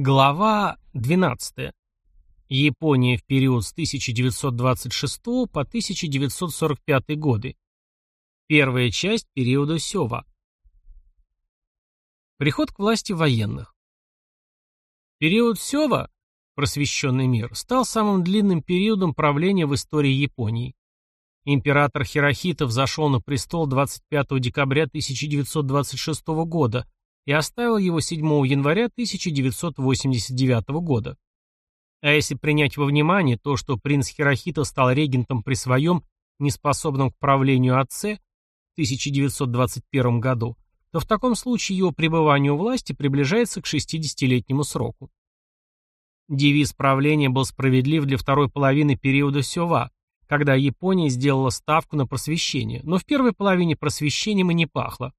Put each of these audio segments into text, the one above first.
Глава 12. Япония в период с 1926 по 1945 годы. Первая часть периода Сёва. Приход к власти военных. Период Сёва, просвещенный мир, стал самым длинным периодом правления в истории Японии. Император Хирохито взошел на престол 25 декабря 1926 года и оставил его 7 января 1989 года. А если принять во внимание то, что принц Хирохито стал регентом при своем, неспособном к правлению отце, в 1921 году, то в таком случае его пребывание у власти приближается к 60-летнему сроку. Девиз правления был справедлив для второй половины периода Сёва, когда Япония сделала ставку на просвещение, но в первой половине просвещением и не пахло.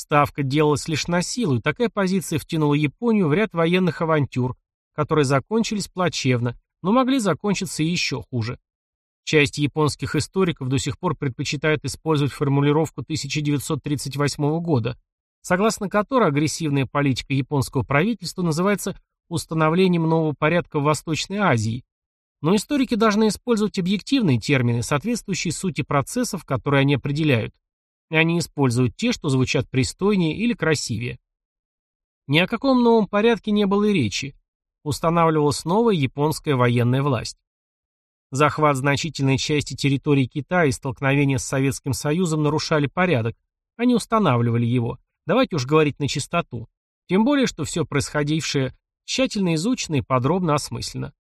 Ставка делалась лишь на силу, и такая позиция втянула Японию в ряд военных авантюр, которые закончились плачевно, но могли закончиться еще хуже. Часть японских историков до сих пор предпочитают использовать формулировку 1938 года, согласно которой агрессивная политика японского правительства называется установлением нового порядка в Восточной Азии. Но историки должны использовать объективные термины, соответствующие сути процессов, которые они определяют и они используют те, что звучат пристойнее или красивее. Ни о каком новом порядке не было и речи. Устанавливалась новая японская военная власть. Захват значительной части территории Китая и столкновения с Советским Союзом нарушали порядок, они устанавливали его. Давайте уж говорить на чистоту. Тем более, что все происходившее тщательно изучено и подробно осмысленно.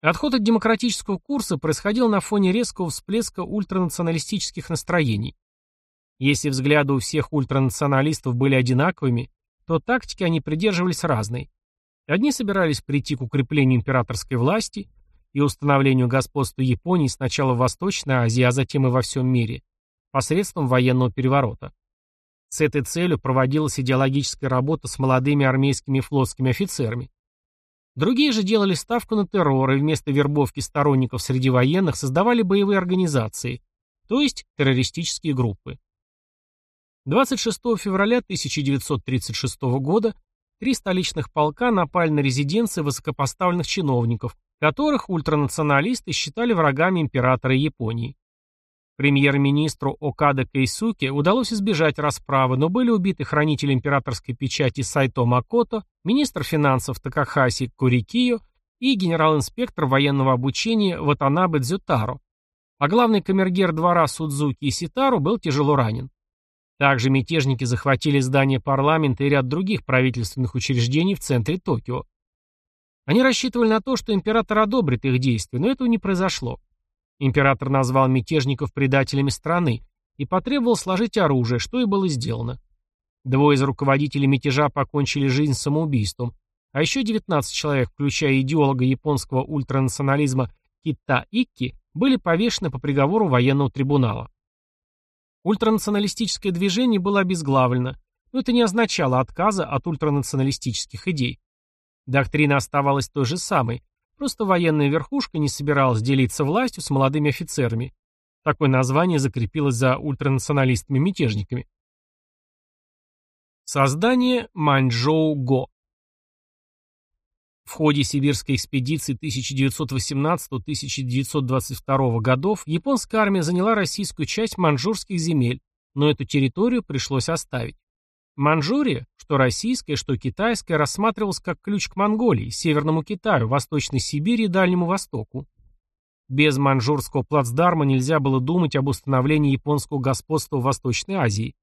Отход от демократического курса происходил на фоне резкого всплеска ультранационалистических настроений. Если взгляды у всех ультранационалистов были одинаковыми, то тактики они придерживались разной. Одни собирались прийти к укреплению императорской власти и установлению господства Японии сначала в Восточной Азии, а затем и во всем мире, посредством военного переворота. С этой целью проводилась идеологическая работа с молодыми армейскими флотскими офицерами. Другие же делали ставку на террор и вместо вербовки сторонников среди военных создавали боевые организации, то есть террористические группы. 26 февраля 1936 года три столичных полка напали на резиденции высокопоставленных чиновников, которых ультранационалисты считали врагами императора Японии. Премьер-министру Окада Кейсуке удалось избежать расправы, но были убиты хранитель императорской печати Сайто Макото, министр финансов Такахаси Курикио и генерал-инспектор военного обучения Ватанабе Дзютаро, а главный камергер двора Судзуки Иситару был тяжело ранен. Также мятежники захватили здание парламента и ряд других правительственных учреждений в центре Токио. Они рассчитывали на то, что император одобрит их действия, но этого не произошло. Император назвал мятежников предателями страны и потребовал сложить оружие, что и было сделано. Двое из руководителей мятежа покончили жизнь самоубийством, а еще 19 человек, включая идеолога японского ультранационализма Кита Икки, были повешены по приговору военного трибунала. Ультранационалистическое движение было обезглавлено, но это не означало отказа от ультранационалистических идей. Доктрина оставалась той же самой, просто военная верхушка не собиралась делиться властью с молодыми офицерами. Такое название закрепилось за ультранационалистами-мятежниками. Создание Маньчжоу-Го в ходе сибирской экспедиции 1918-1922 годов японская армия заняла российскую часть маньчжурских земель, но эту территорию пришлось оставить. Маньчжурия, что российская, что китайская, рассматривалась как ключ к Монголии, Северному Китаю, Восточной Сибири и Дальнему Востоку. Без маньчжурского плацдарма нельзя было думать об установлении японского господства в Восточной Азии.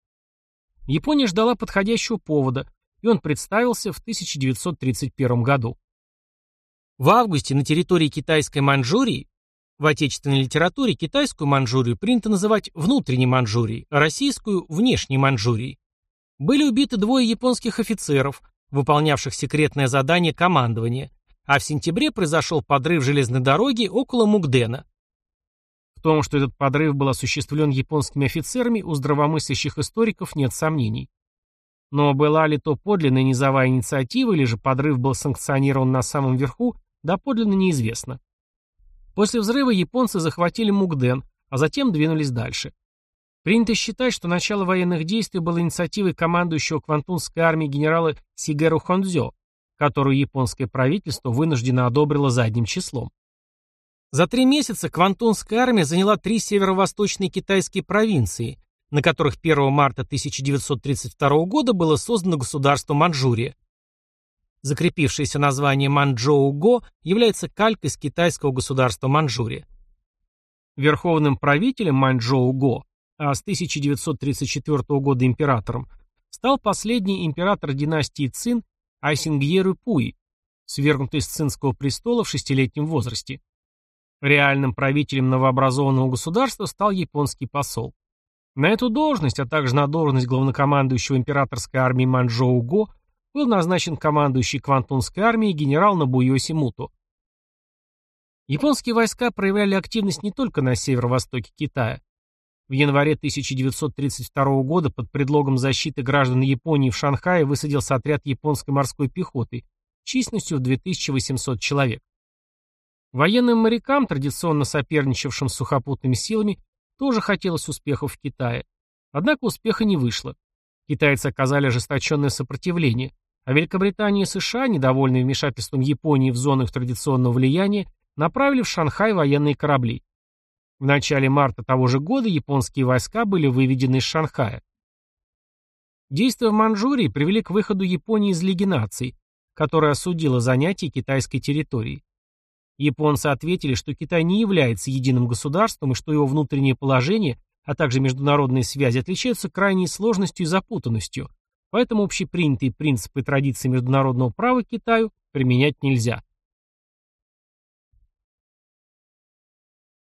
Япония ждала подходящего повода, и он представился в 1931 году. В августе на территории китайской Маньчжурии в отечественной литературе китайскую Маньчжурию принято называть внутренней Маньчжурией, а российскую – внешней Маньчжурией. Были убиты двое японских офицеров, выполнявших секретное задание командования, а в сентябре произошел подрыв железной дороги около Мугдена. Том, что этот подрыв был осуществлен японскими офицерами, у здравомыслящих историков нет сомнений. Но была ли то подлинная низовая инициатива, или же подрыв был санкционирован на самом верху, доподлинно неизвестно. После взрыва японцы захватили Мугден, а затем двинулись дальше. Принято считать, что начало военных действий было инициативой командующего Квантунской армией генерала Сигеру Хондзё, которую японское правительство вынуждено одобрило задним числом. За три месяца Квантунская армия заняла три северо-восточные китайские провинции, на которых 1 марта 1932 года было создано государство Манчжурия. Закрепившееся название Манчжоу-Го является калькой с китайского государства Манчжурия. Верховным правителем Манчжоу-Го, а с 1934 года императором, стал последний император династии Цин Айсингьеру Пуи, свергнутый с цинского престола в шестилетнем возрасте. Реальным правителем новообразованного государства стал японский посол. На эту должность, а также на должность главнокомандующего императорской армии Манчжоу-Го был назначен командующий Квантунской армией генерал Набуйоси Муто. Японские войска проявляли активность не только на северо-востоке Китая. В январе 1932 года под предлогом защиты граждан Японии в Шанхае высадился отряд японской морской пехоты численностью в 2800 человек. Военным морякам, традиционно соперничавшим с сухопутными силами, тоже хотелось успехов в Китае. Однако успеха не вышло. Китайцы оказали ожесточенное сопротивление, а Великобритания и США, недовольные вмешательством Японии в зону их традиционного влияния, направили в Шанхай военные корабли. В начале марта того же года японские войска были выведены из Шанхая. Действия в Манчжурии привели к выходу Японии из Лиги наций, которая осудила занятие китайской территории. Японцы ответили, что Китай не является единым государством и что его внутреннее положение, а также международные связи отличаются крайней сложностью и запутанностью, поэтому общепринятые принципы и традиции международного права Китаю применять нельзя.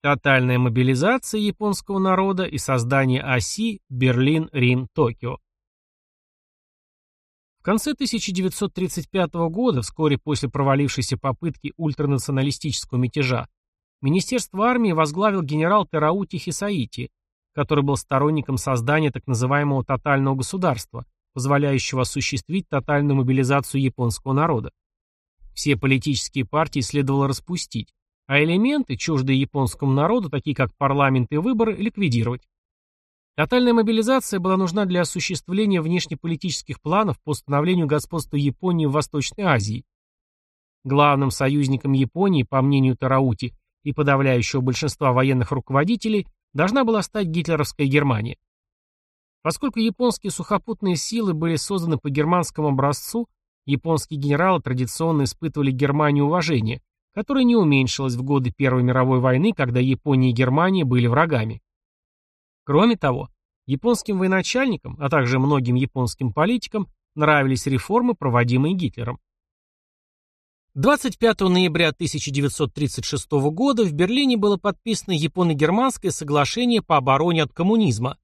Тотальная мобилизация японского народа и создание оси Берлин-Рим-Токио конце 1935 года, вскоре после провалившейся попытки ультранационалистического мятежа, Министерство армии возглавил генерал Тераути Хисаити, который был сторонником создания так называемого тотального государства, позволяющего осуществить тотальную мобилизацию японского народа. Все политические партии следовало распустить, а элементы, чуждые японскому народу, такие как парламент и выборы, ликвидировать. Тотальная мобилизация была нужна для осуществления внешнеполитических планов по установлению господства Японии в Восточной Азии. Главным союзником Японии, по мнению Тараути и подавляющего большинства военных руководителей, должна была стать гитлеровская Германия. Поскольку японские сухопутные силы были созданы по германскому образцу, японские генералы традиционно испытывали Германию уважение, которое не уменьшилось в годы Первой мировой войны, когда Япония и Германия были врагами. Кроме того, японским военачальникам, а также многим японским политикам нравились реформы, проводимые Гитлером. 25 ноября 1936 года в Берлине было подписано Японо-Германское соглашение по обороне от коммунизма.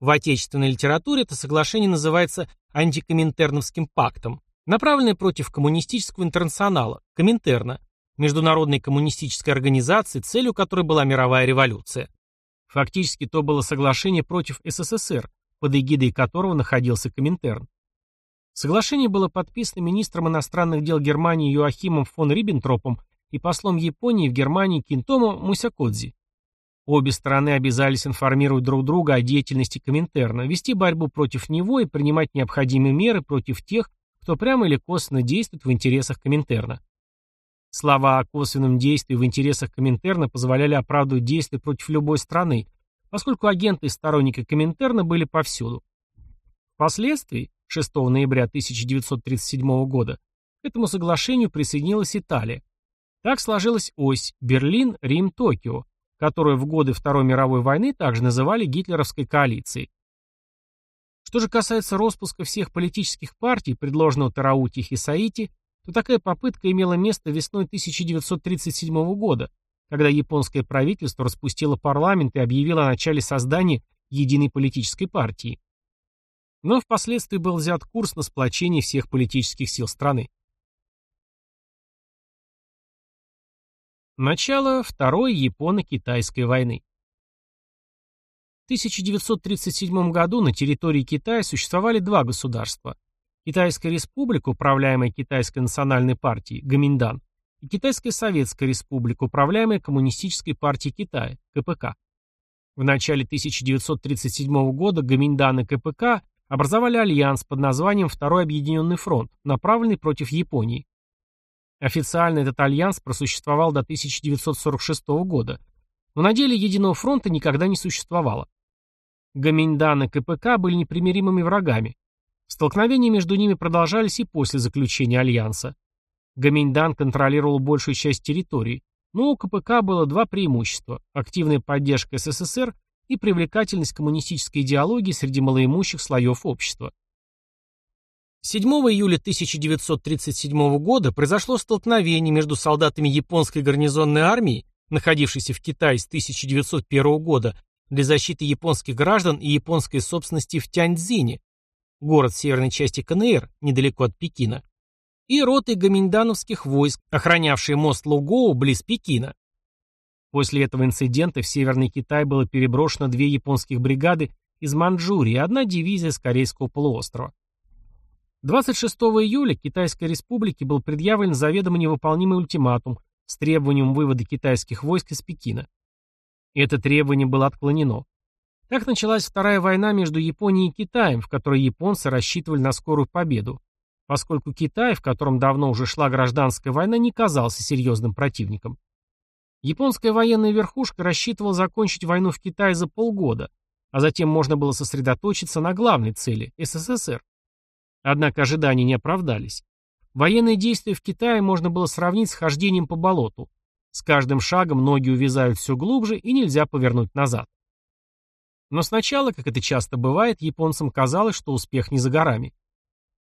В отечественной литературе это соглашение называется антикоминтерновским пактом, направленное против коммунистического интернационала, Коминтерна, международной коммунистической организации, целью которой была мировая революция. Фактически то было соглашение против СССР, под эгидой которого находился Коминтерн. Соглашение было подписано министром иностранных дел Германии Йоахимом фон Риббентропом и послом Японии в Германии Кинтомо Мусякодзи. Обе стороны обязались информировать друг друга о деятельности Коминтерна, вести борьбу против него и принимать необходимые меры против тех, кто прямо или косвенно действует в интересах Коминтерна. Слова о косвенном действии в интересах Коминтерна позволяли оправдывать действия против любой страны, поскольку агенты и сторонники Коминтерна были повсюду. Впоследствии, 6 ноября 1937 года, к этому соглашению присоединилась Италия. Так сложилась ось Берлин, Рим, Токио, которую в годы Второй мировой войны также называли гитлеровской коалицией. Что же касается распуска всех политических партий, предложенного Тараути Хисаити, то такая попытка имела место весной 1937 года, когда японское правительство распустило парламент и объявило о начале создания единой политической партии. Но впоследствии был взят курс на сплочение всех политических сил страны. Начало Второй Японо-Китайской войны. В 1937 году на территории Китая существовали два государства Китайская республика, управляемая Китайской национальной партией, Гоминдан, и Китайская Советская Республика, управляемая Коммунистической партией Китая, КПК. В начале 1937 года Гоминдан и КПК образовали альянс под названием Второй Объединенный фронт, направленный против Японии. Официально этот альянс просуществовал до 1946 года, но на деле Единого фронта никогда не существовало. Гаминьдан и КПК были непримиримыми врагами. Столкновения между ними продолжались и после заключения альянса. Гаминьдан контролировал большую часть территории, но у КПК было два преимущества – активная поддержка СССР и привлекательность коммунистической идеологии среди малоимущих слоев общества. 7 июля 1937 года произошло столкновение между солдатами японской гарнизонной армии, находившейся в Китае с 1901 года для защиты японских граждан и японской собственности в Тяньцзине, город в северной части КНР, недалеко от Пекина, и роты гоминдановских войск, охранявшие мост Лугоу близ Пекина. После этого инцидента в Северный Китай было переброшено две японских бригады из Манчжурии и одна дивизия с Корейского полуострова. 26 июля Китайской Республике был предъявлен заведомо невыполнимый ультиматум с требованием вывода китайских войск из Пекина. Это требование было отклонено. Так началась Вторая война между Японией и Китаем, в которой японцы рассчитывали на скорую победу, поскольку Китай, в котором давно уже шла гражданская война, не казался серьезным противником. Японская военная верхушка рассчитывала закончить войну в Китае за полгода, а затем можно было сосредоточиться на главной цели – СССР. Однако ожидания не оправдались. Военные действия в Китае можно было сравнить с хождением по болоту. С каждым шагом ноги увязают все глубже и нельзя повернуть назад. Но сначала, как это часто бывает, японцам казалось, что успех не за горами.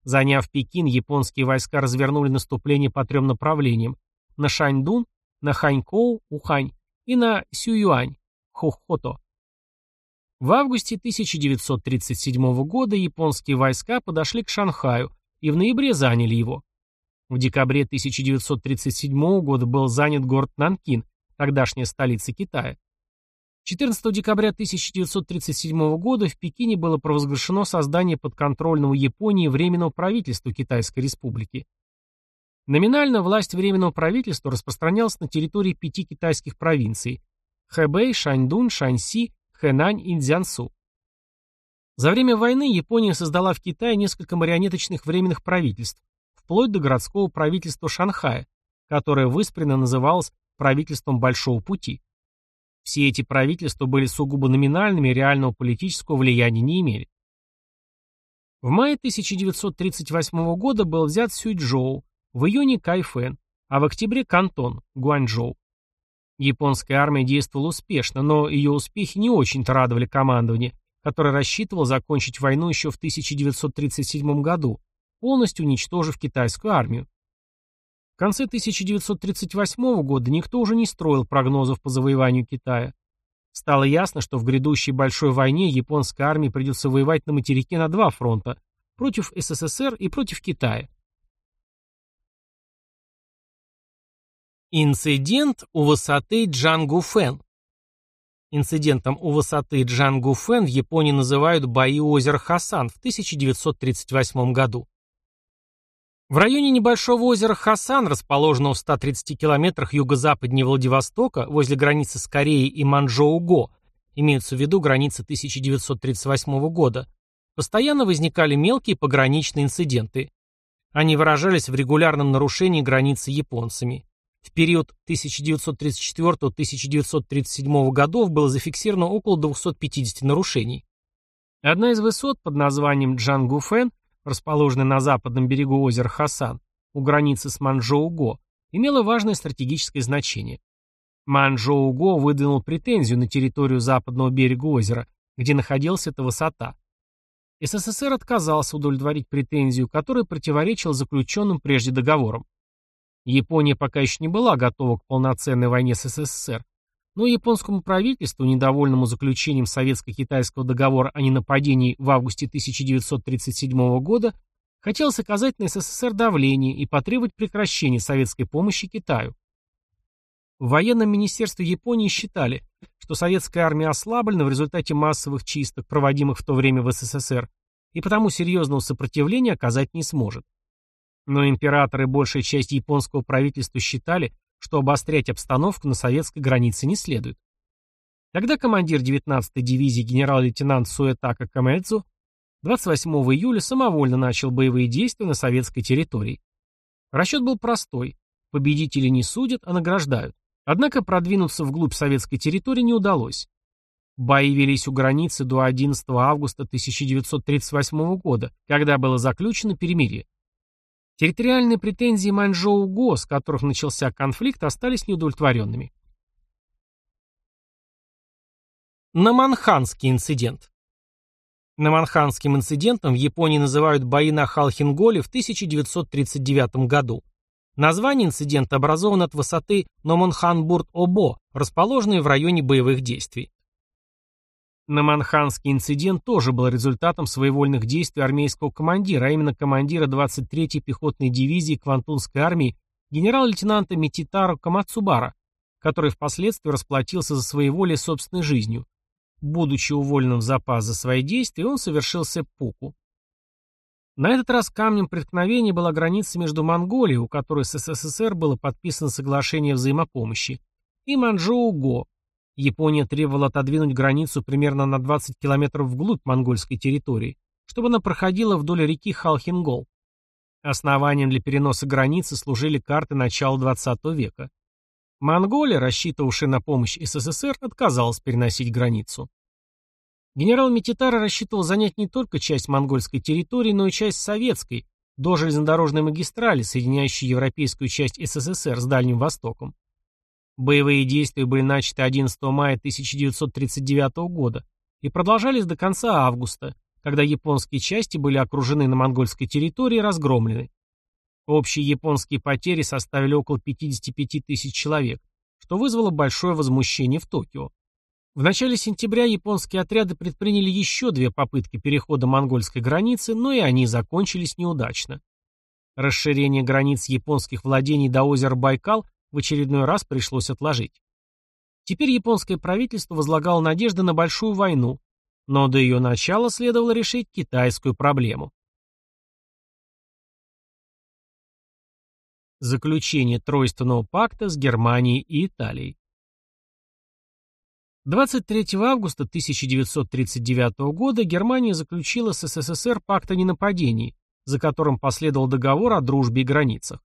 Заняв Пекин, японские войска развернули наступление по трем направлениям – на Шаньдун, на Ханькоу, Ухань и на Сююань, Хохото. В августе 1937 года японские войска подошли к Шанхаю и в ноябре заняли его. В декабре 1937 года был занят город Нанкин, тогдашняя столица Китая. 14 декабря 1937 года в Пекине было провозглашено создание подконтрольного Японии Временного правительства Китайской Республики. Номинально власть Временного правительства распространялась на территории пяти китайских провинций – Хэбэй, Шаньдун, Шаньси, Хэнань и Цзянсу. За время войны Япония создала в Китае несколько марионеточных временных правительств, вплоть до городского правительства Шанхая, которое выспренно называлось правительством Большого пути. Все эти правительства были сугубо номинальными и реального политического влияния не имели. В мае 1938 года был взят Сюйчжоу, в июне Кайфэн, а в октябре Кантон, Гуанчжоу. Японская армия действовала успешно, но ее успехи не очень-то радовали командование, которое рассчитывало закончить войну еще в 1937 году, полностью уничтожив китайскую армию. В конце 1938 года никто уже не строил прогнозов по завоеванию Китая. Стало ясно, что в грядущей большой войне японской армии придется воевать на материке на два фронта – против СССР и против Китая. Инцидент у высоты Джангуфэн Инцидентом у высоты Джангуфэн в Японии называют бои озера Хасан в 1938 году. В районе небольшого озера Хасан, расположенного в 130 километрах юго-западнее Владивостока, возле границы с Кореей и Манчжоу-Го, имеются в виду границы 1938 года, постоянно возникали мелкие пограничные инциденты. Они выражались в регулярном нарушении границы японцами. В период 1934-1937 годов было зафиксировано около 250 нарушений. Одна из высот под названием Джангуфэн расположенная на западном берегу озера Хасан, у границы с Манчжоу-Го, имела важное стратегическое значение. Манчжоу-Го выдвинул претензию на территорию западного берега озера, где находилась эта высота. СССР отказался удовлетворить претензию, которая противоречила заключенным прежде договорам. Япония пока еще не была готова к полноценной войне с СССР, но японскому правительству, недовольному заключением советско-китайского договора о ненападении в августе 1937 года, хотелось оказать на СССР давление и потребовать прекращения советской помощи Китаю. В военном министерстве Японии считали, что советская армия ослаблена в результате массовых чисток, проводимых в то время в СССР, и потому серьезного сопротивления оказать не сможет. Но императоры и большая часть японского правительства считали, что обострять обстановку на советской границе не следует. Тогда командир 19-й дивизии генерал-лейтенант Суэтака Камэдзу 28 июля самовольно начал боевые действия на советской территории. Расчет был простой. Победители не судят, а награждают. Однако продвинуться вглубь советской территории не удалось. Бои велись у границы до 11 августа 1938 года, когда было заключено перемирие. Территориальные претензии Маньчжоу-Го, с которых начался конфликт, остались неудовлетворенными. Наманханский инцидент Наманханским инцидентом в Японии называют бои на Халхинголе в 1939 году. Название инцидента образовано от высоты Номанханбурт-Обо, расположенной в районе боевых действий. Наманханский инцидент тоже был результатом своевольных действий армейского командира, а именно командира 23-й пехотной дивизии Квантунской армии генерал-лейтенанта Мититаро Камацубара, который впоследствии расплатился за своеволие собственной жизнью. Будучи уволенным в запас за свои действия, он совершил сеппуку. На этот раз камнем преткновения была граница между Монголией, у которой с СССР было подписано соглашение взаимопомощи, и Манчжоу-Го, Япония требовала отодвинуть границу примерно на 20 километров вглубь монгольской территории, чтобы она проходила вдоль реки Халхингол. Основанием для переноса границы служили карты начала XX века. Монголия, рассчитывавшая на помощь СССР, отказалась переносить границу. Генерал Мититара рассчитывал занять не только часть монгольской территории, но и часть советской, до железнодорожной магистрали, соединяющей европейскую часть СССР с Дальним Востоком. Боевые действия были начаты 11 мая 1939 года и продолжались до конца августа, когда японские части были окружены на монгольской территории и разгромлены. Общие японские потери составили около 55 тысяч человек, что вызвало большое возмущение в Токио. В начале сентября японские отряды предприняли еще две попытки перехода монгольской границы, но и они закончились неудачно. Расширение границ японских владений до озера Байкал в очередной раз пришлось отложить. Теперь японское правительство возлагало надежды на большую войну, но до ее начала следовало решить китайскую проблему. Заключение Тройственного пакта с Германией и Италией 23 августа 1939 года Германия заключила с СССР пакт о ненападении, за которым последовал договор о дружбе и границах.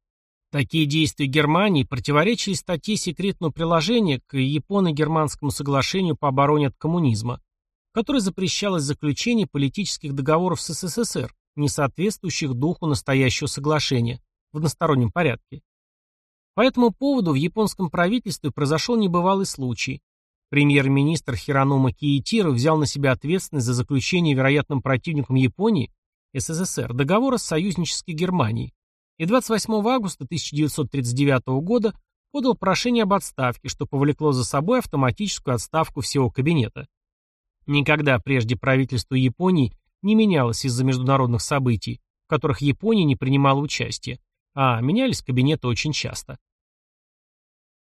Такие действия Германии противоречили статье секретного приложения к Японо-германскому соглашению по обороне от коммунизма, в которой запрещалось заключение политических договоров с СССР, не соответствующих духу настоящего соглашения, в одностороннем порядке. По этому поводу в японском правительстве произошел небывалый случай. Премьер-министр Хиронома Киитиро взял на себя ответственность за заключение вероятным противником Японии, СССР, договора с союзнической Германией, и 28 августа 1939 года подал прошение об отставке, что повлекло за собой автоматическую отставку всего кабинета. Никогда прежде правительство Японии не менялось из-за международных событий, в которых Япония не принимала участия, а менялись кабинеты очень часто.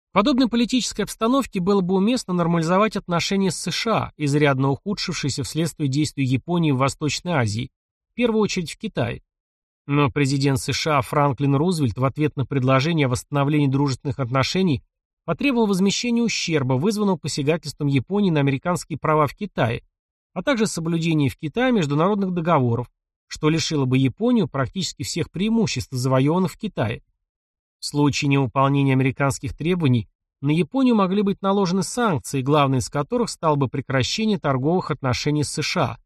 В подобной политической обстановке было бы уместно нормализовать отношения с США, изрядно ухудшившиеся вследствие действий Японии в Восточной Азии, в первую очередь в Китае. Но президент США Франклин Рузвельт в ответ на предложение о восстановлении дружественных отношений потребовал возмещения ущерба, вызванного посягательством Японии на американские права в Китае, а также соблюдения в Китае международных договоров, что лишило бы Японию практически всех преимуществ, завоеванных в Китае. В случае невыполнения американских требований на Японию могли быть наложены санкции, главной из которых стало бы прекращение торговых отношений с США,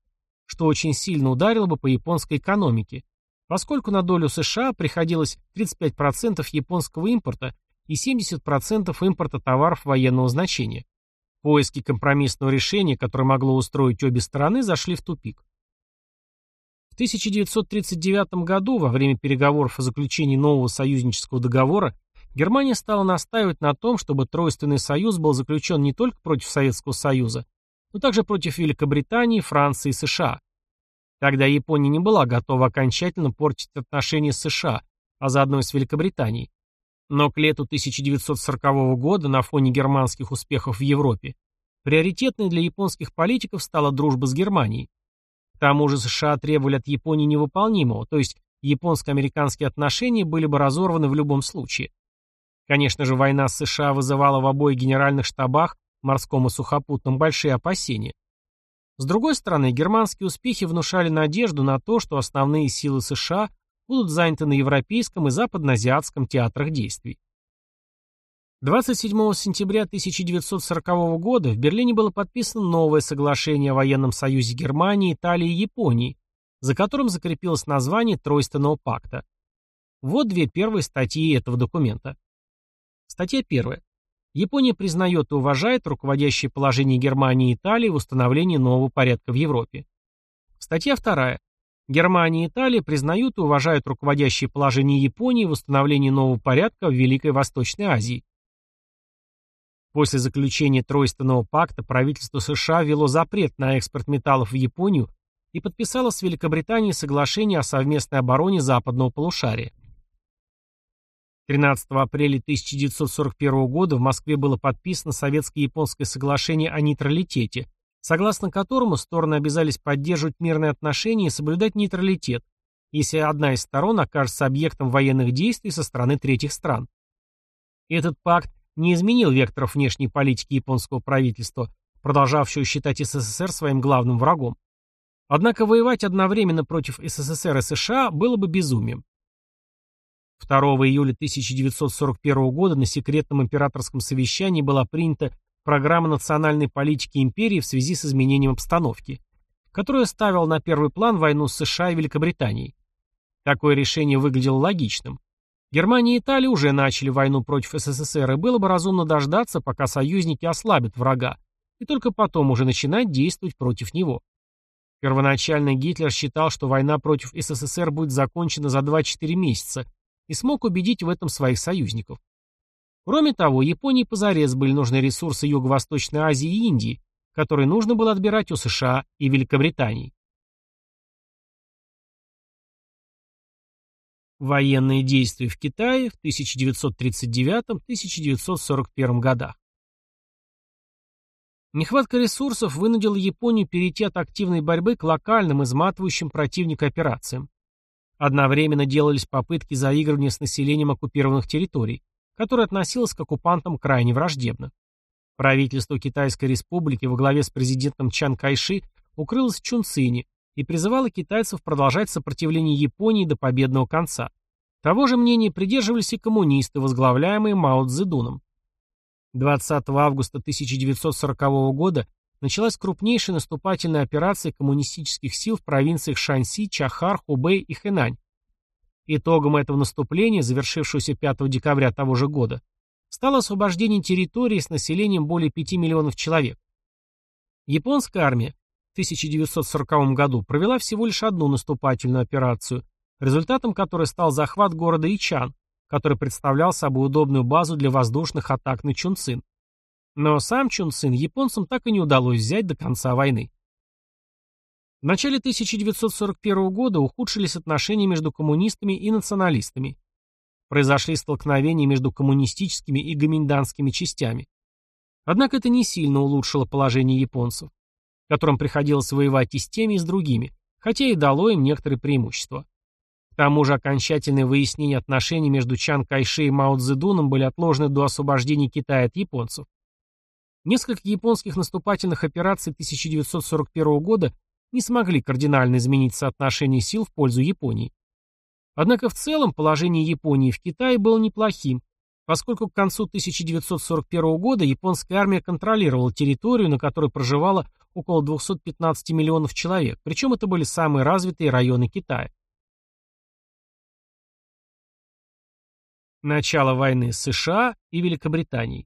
что очень сильно ударило бы по японской экономике, поскольку на долю США приходилось 35% японского импорта и 70% импорта товаров военного значения. Поиски компромиссного решения, которое могло устроить обе стороны, зашли в тупик. В 1939 году, во время переговоров о заключении нового союзнического договора, Германия стала настаивать на том, чтобы Тройственный союз был заключен не только против Советского Союза, но также против Великобритании, Франции и США. Тогда Япония не была готова окончательно портить отношения с США, а заодно и с Великобританией. Но к лету 1940 года на фоне германских успехов в Европе приоритетной для японских политиков стала дружба с Германией. К тому же США требовали от Японии невыполнимого, то есть японско-американские отношения были бы разорваны в любом случае. Конечно же, война с США вызывала в обоих генеральных штабах, морском и сухопутном, большие опасения. С другой стороны, германские успехи внушали надежду на то, что основные силы США будут заняты на европейском и западноазиатском театрах действий. 27 сентября 1940 года в Берлине было подписано новое соглашение о военном союзе Германии, Италии и Японии, за которым закрепилось название Тройственного пакта. Вот две первые статьи этого документа. Статья первая. Япония признает и уважает руководящее положение Германии и Италии в установлении нового порядка в Европе. Статья вторая. Германия и Италия признают и уважают руководящее положение Японии в установлении нового порядка в Великой Восточной Азии. После заключения Тройственного пакта правительство США ввело запрет на экспорт металлов в Японию и подписало с Великобританией соглашение о совместной обороне западного полушария. 13 апреля 1941 года в Москве было подписано советско-японское соглашение о нейтралитете, согласно которому стороны обязались поддерживать мирные отношения и соблюдать нейтралитет, если одна из сторон окажется объектом военных действий со стороны третьих стран. Этот пакт не изменил векторов внешней политики японского правительства, продолжавшего считать СССР своим главным врагом. Однако воевать одновременно против СССР и США было бы безумием. 2 июля 1941 года на секретном императорском совещании была принята программа национальной политики империи в связи с изменением обстановки, которая ставила на первый план войну с США и Великобританией. Такое решение выглядело логичным. Германия и Италия уже начали войну против СССР, и было бы разумно дождаться, пока союзники ослабят врага, и только потом уже начинать действовать против него. Первоначально Гитлер считал, что война против СССР будет закончена за 2-4 месяца, и смог убедить в этом своих союзников. Кроме того, Японии позарез были нужны ресурсы Юго-Восточной Азии и Индии, которые нужно было отбирать у США и Великобритании. Военные действия в Китае в 1939-1941 годах. Нехватка ресурсов вынудила Японию перейти от активной борьбы к локальным, изматывающим противника операциям. Одновременно делались попытки заигрывания с населением оккупированных территорий, которое относилось к оккупантам крайне враждебно. Правительство Китайской республики во главе с президентом Чан Кайши укрылось в Чунцине, и призывала китайцев продолжать сопротивление Японии до победного конца. Того же мнения придерживались и коммунисты, возглавляемые Мао Цзэдуном. 20 августа 1940 года началась крупнейшая наступательная операция коммунистических сил в провинциях Шаньси, Чахар, Хубэй и Хэнань. Итогом этого наступления, завершившегося 5 декабря того же года, стало освобождение территории с населением более 5 миллионов человек. Японская армия 1940 году провела всего лишь одну наступательную операцию, результатом которой стал захват города Ичан, который представлял собой удобную базу для воздушных атак на Чунцин. Но сам Чунцин японцам так и не удалось взять до конца войны. В начале 1941 года ухудшились отношения между коммунистами и националистами. Произошли столкновения между коммунистическими и гоминданскими частями. Однако это не сильно улучшило положение японцев которым приходилось воевать и с теми, и с другими, хотя и дало им некоторые преимущества. К тому же окончательное выяснение отношений между Чан Кайши и Мао Цзэдуном были отложены до освобождения Китая от японцев. Несколько японских наступательных операций 1941 года не смогли кардинально изменить соотношение сил в пользу Японии. Однако в целом положение Японии в Китае было неплохим, поскольку к концу 1941 года японская армия контролировала территорию, на которой проживало около 215 миллионов человек, причем это были самые развитые районы Китая. Начало войны США и Великобританией.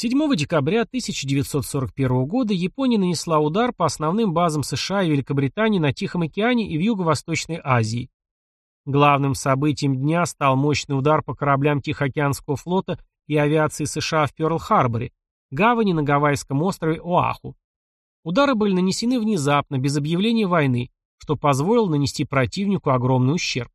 7 декабря 1941 года Япония нанесла удар по основным базам США и Великобритании на Тихом океане и в Юго-Восточной Азии. Главным событием дня стал мощный удар по кораблям Тихоокеанского флота и авиации США в Пёрл-Харборе, гавани на гавайском острове Оаху. Удары были нанесены внезапно, без объявления войны, что позволило нанести противнику огромный ущерб.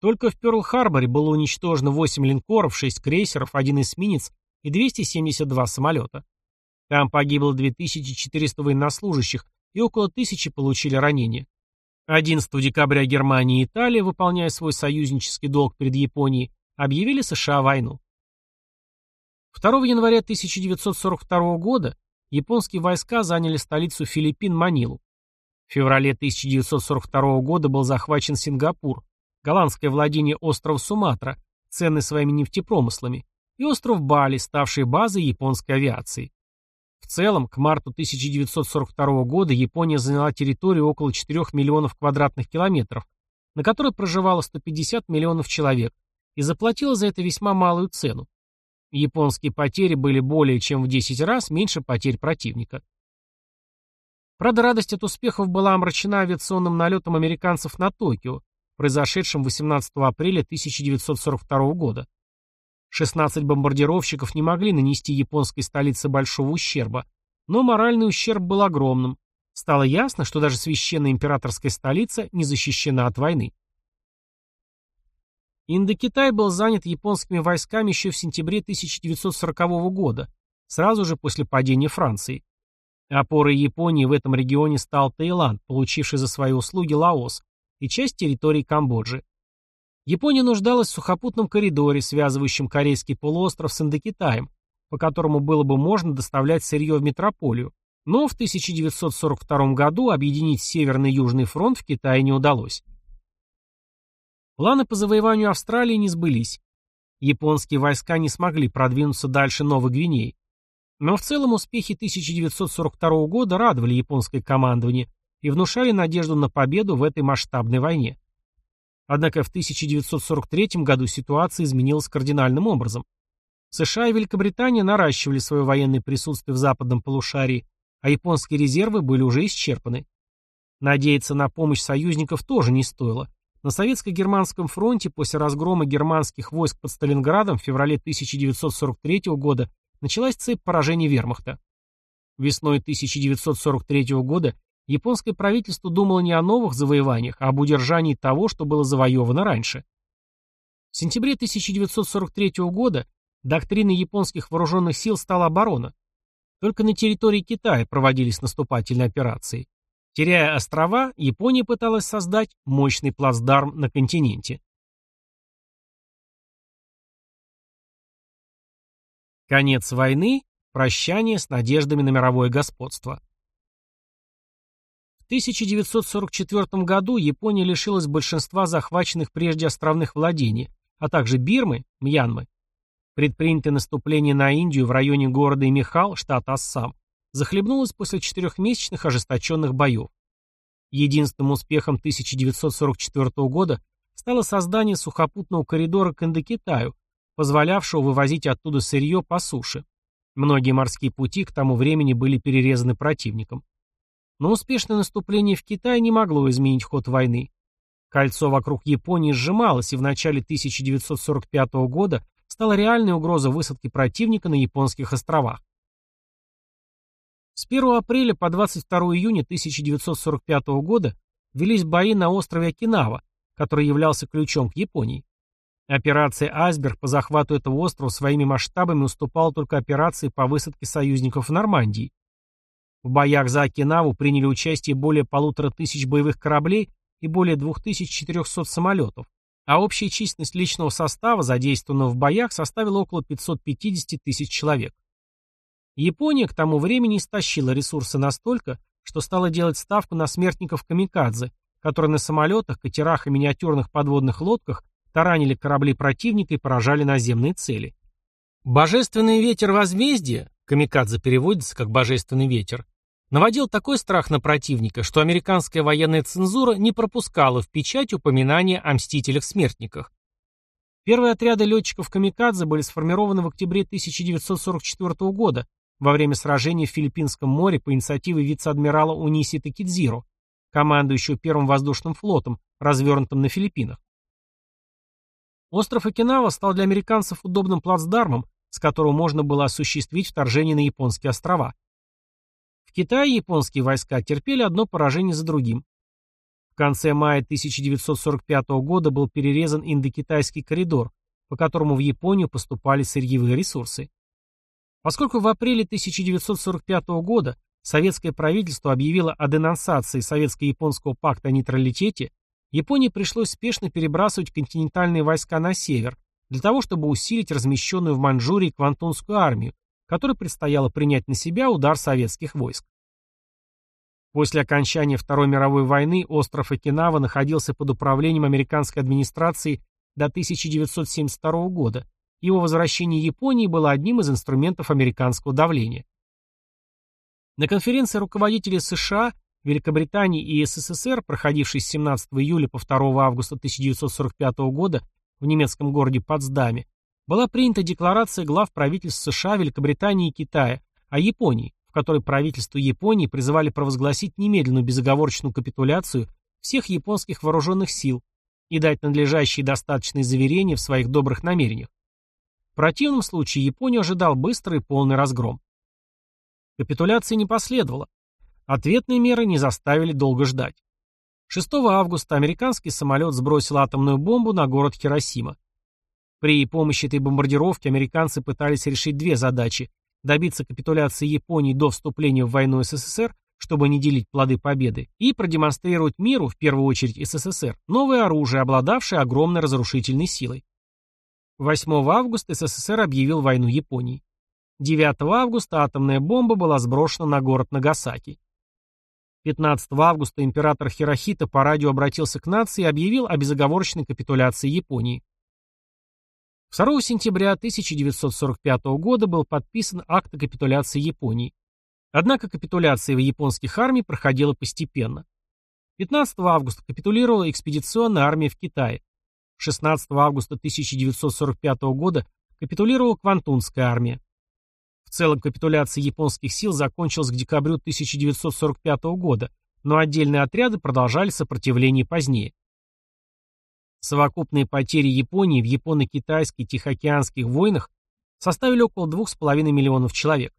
Только в Пёрл-Харборе было уничтожено 8 линкоров, 6 крейсеров, один эсминец и 272 самолета. Там погибло 2400 военнослужащих и около тысячи получили ранения. 11 декабря Германия и Италия, выполняя свой союзнический долг перед Японией, объявили США войну. 2 января 1942 года японские войска заняли столицу Филиппин Манилу. В феврале 1942 года был захвачен Сингапур, голландское владение острова Суматра, ценный своими нефтепромыслами, и остров Бали, ставший базой японской авиации. В целом, к марту 1942 года Япония заняла территорию около 4 миллионов квадратных километров, на которой проживало 150 миллионов человек, и заплатила за это весьма малую цену. Японские потери были более чем в 10 раз меньше потерь противника. Правда, радость от успехов была омрачена авиационным налетом американцев на Токио, произошедшим 18 апреля 1942 года. 16 бомбардировщиков не могли нанести японской столице большого ущерба, но моральный ущерб был огромным. Стало ясно, что даже священная императорская столица не защищена от войны. Индокитай был занят японскими войсками еще в сентябре 1940 года, сразу же после падения Франции. Опорой Японии в этом регионе стал Таиланд, получивший за свои услуги Лаос и часть территории Камбоджи. Япония нуждалась в сухопутном коридоре, связывающем Корейский полуостров с Индокитаем, по которому было бы можно доставлять сырье в метрополию, но в 1942 году объединить Северный и Южный фронт в Китае не удалось. Планы по завоеванию Австралии не сбылись. Японские войска не смогли продвинуться дальше Новой Гвинеи. Но в целом успехи 1942 года радовали японское командование и внушали надежду на победу в этой масштабной войне. Однако в 1943 году ситуация изменилась кардинальным образом. США и Великобритания наращивали свое военное присутствие в западном полушарии, а японские резервы были уже исчерпаны. Надеяться на помощь союзников тоже не стоило. На советско-германском фронте после разгрома германских войск под Сталинградом в феврале 1943 года началась цепь поражений вермахта. Весной 1943 года японское правительство думало не о новых завоеваниях, а об удержании того, что было завоевано раньше. В сентябре 1943 года доктриной японских вооруженных сил стала оборона. Только на территории Китая проводились наступательные операции. Теряя острова, Япония пыталась создать мощный плацдарм на континенте. Конец войны, прощание с надеждами на мировое господство. В 1944 году Япония лишилась большинства захваченных прежде островных владений, а также Бирмы, Мьянмы. Предпринятое наступление на Индию в районе города Имихал, штат Ассам, захлебнулось после четырехмесячных ожесточенных боев. Единственным успехом 1944 года стало создание сухопутного коридора к Индокитаю, позволявшего вывозить оттуда сырье по суше. Многие морские пути к тому времени были перерезаны противником. Но успешное наступление в Китай не могло изменить ход войны. Кольцо вокруг Японии сжималось, и в начале 1945 года стала реальной угроза высадки противника на японских островах. С 1 апреля по 22 июня 1945 года велись бои на острове Окинава, который являлся ключом к Японии. Операция «Айсберг» по захвату этого острова своими масштабами уступала только операции по высадке союзников в Нормандии. В боях за Окинаву приняли участие более полутора тысяч боевых кораблей и более 2400 самолетов, а общая численность личного состава, задействованного в боях, составила около 550 тысяч человек. Япония к тому времени истощила ресурсы настолько, что стала делать ставку на смертников камикадзе, которые на самолетах, катерах и миниатюрных подводных лодках таранили корабли противника и поражали наземные цели. Божественный ветер возмездия, камикадзе переводится как «божественный ветер», наводил такой страх на противника, что американская военная цензура не пропускала в печать упоминания о мстителях-смертниках. Первые отряды летчиков «Камикадзе» были сформированы в октябре 1944 года во время сражения в Филиппинском море по инициативе вице-адмирала Униси Такидзиро, командующего Первым воздушным флотом, развернутым на Филиппинах. Остров Окинава стал для американцев удобным плацдармом, с которого можно было осуществить вторжение на японские острова. Китае японские войска терпели одно поражение за другим. В конце мая 1945 года был перерезан индокитайский коридор, по которому в Японию поступали сырьевые ресурсы. Поскольку в апреле 1945 года советское правительство объявило о денонсации Советско-японского пакта о нейтралитете, Японии пришлось спешно перебрасывать континентальные войска на север, для того, чтобы усилить размещенную в Маньчжурии Квантунскую армию которой предстояло принять на себя удар советских войск. После окончания Второй мировой войны остров Окинава находился под управлением американской администрации до 1972 года. Его возвращение Японии было одним из инструментов американского давления. На конференции руководителей США, Великобритании и СССР, проходившей с 17 июля по 2 августа 1945 года в немецком городе Потсдаме, была принята декларация глав правительств США, Великобритании и Китая о Японии, в которой правительство Японии призывали провозгласить немедленную безоговорочную капитуляцию всех японских вооруженных сил и дать надлежащие достаточные заверения в своих добрых намерениях. В противном случае Японию ожидал быстрый и полный разгром. Капитуляции не последовало. Ответные меры не заставили долго ждать. 6 августа американский самолет сбросил атомную бомбу на город Хиросима. При помощи этой бомбардировки американцы пытались решить две задачи – добиться капитуляции Японии до вступления в войну СССР, чтобы не делить плоды победы, и продемонстрировать миру, в первую очередь СССР, новое оружие, обладавшее огромной разрушительной силой. 8 августа СССР объявил войну Японии. 9 августа атомная бомба была сброшена на город Нагасаки. 15 августа император Хирохита по радио обратился к нации и объявил о безоговорочной капитуляции Японии. 2 сентября 1945 года был подписан акт о капитуляции Японии. Однако капитуляция в японских армий проходила постепенно. 15 августа капитулировала экспедиционная армия в Китае. 16 августа 1945 года капитулировала Квантунская армия. В целом капитуляция японских сил закончилась к декабрю 1945 года, но отдельные отряды продолжали сопротивление позднее. Совокупные потери Японии в японо-китайских и тихоокеанских войнах составили около 2,5 миллионов человек.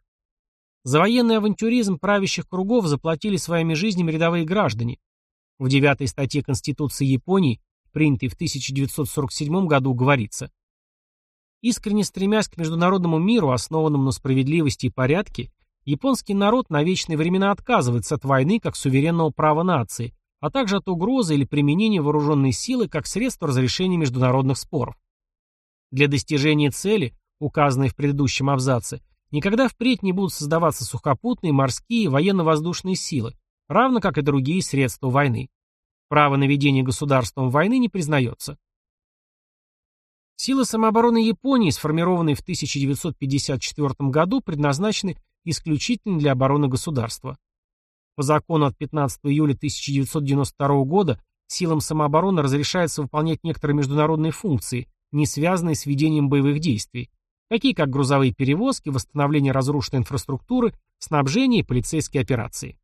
За военный авантюризм правящих кругов заплатили своими жизнями рядовые граждане. В девятой статье Конституции Японии, принятой в 1947 году, говорится Искренне стремясь к международному миру, основанному на справедливости и порядке, японский народ на вечные времена отказывается от войны как суверенного права нации, а также от угрозы или применения вооруженной силы как средство разрешения международных споров. Для достижения цели, указанной в предыдущем абзаце, никогда впредь не будут создаваться сухопутные, морские, военно-воздушные силы, равно как и другие средства войны. Право на ведение государством войны не признается. Силы самообороны Японии, сформированные в 1954 году, предназначены исключительно для обороны государства. По закону от 15 июля 1992 года силам самообороны разрешается выполнять некоторые международные функции, не связанные с ведением боевых действий, такие как грузовые перевозки, восстановление разрушенной инфраструктуры, снабжение и полицейские операции.